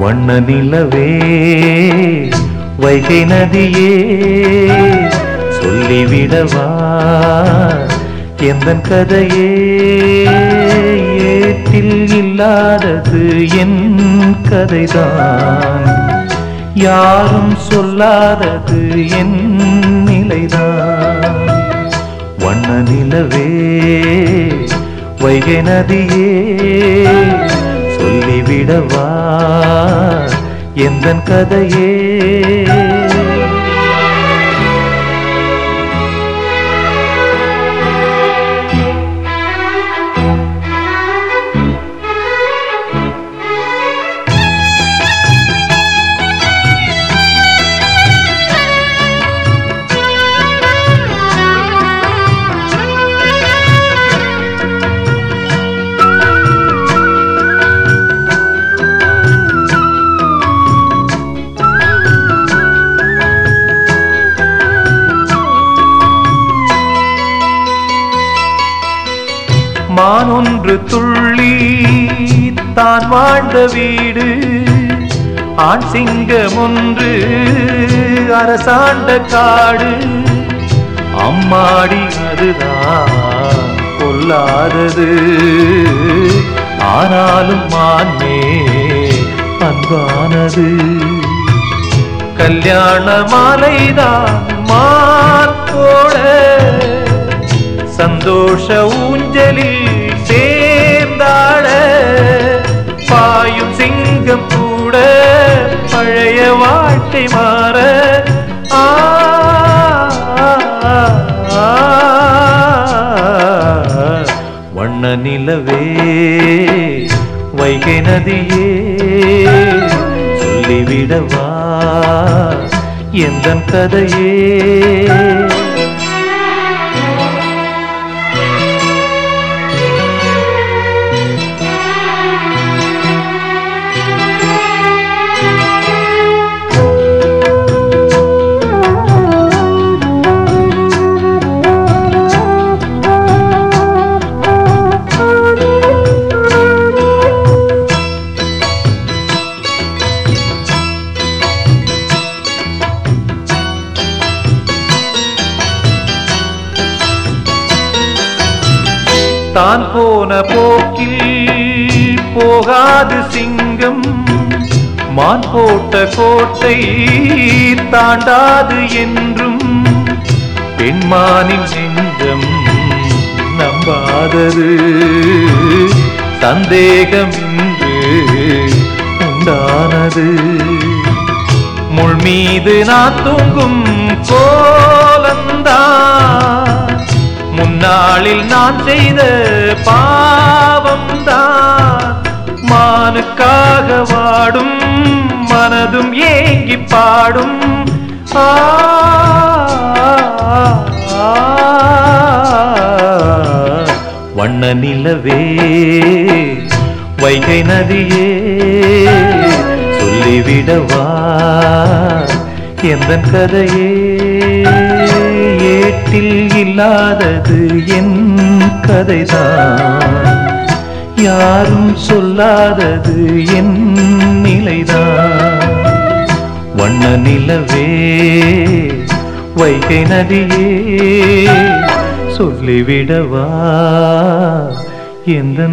வண்ண நிலவே வைகை நதியே சொல்லிவிடவா எந்த கதையே? ஏட்டில் இல்லாதது என் கதைதான். யாரும் சொல்லாதது என் நிலைதான். வண்ண நிலவே வைகை நதியே சொல்லிவிடவா எந்தன் கதையே? மானொன்று துள்ளி தான் வாழ்ந்த வீடு. ஆண் சிங்கம் ஒன்று அரசாண்ட காடு. அம்மாடி அதுதான் கொல்லாதது ஆனாலும் மான்மே அன்பானது. கல்யாண மாலைதான் மான் போட சந்தோஷ ஊஞ்சலில் சேர்ந்தாட பாயும் சிங்கம் கூட பழைய வாழ்க்கை மாற. ஆ, வண்ண நிலவே வைகை நதியே சொல்லிவிடவா எந்த கதையே? தான் போன போக்கில் போகாது சிங்கம். மான் போட்ட கோட்டை தாண்டாது என்றும். பெண்மானின் நெஞ்சம் நம்பாதது. சந்தேகம் இன்று உண்டானது. முள் மீது நான் தூங்கும் கோலந்தான் வாழ்வில் நான் செய்த பாவம்தான். மானுக்காக வாடும் மனதும் ஏங்கி பாடும். ஆ, வண்ண நிலவே வைகை நதியே சொல்லிவிடவா? எந்த கதையே? ஏட்டில் இல்லாதது என் கதைதான். யாரும் சொல்லாதது என் நிலைதான். வண்ண நிலவே வைகை நதியே சொல்லிவிடவா எந்த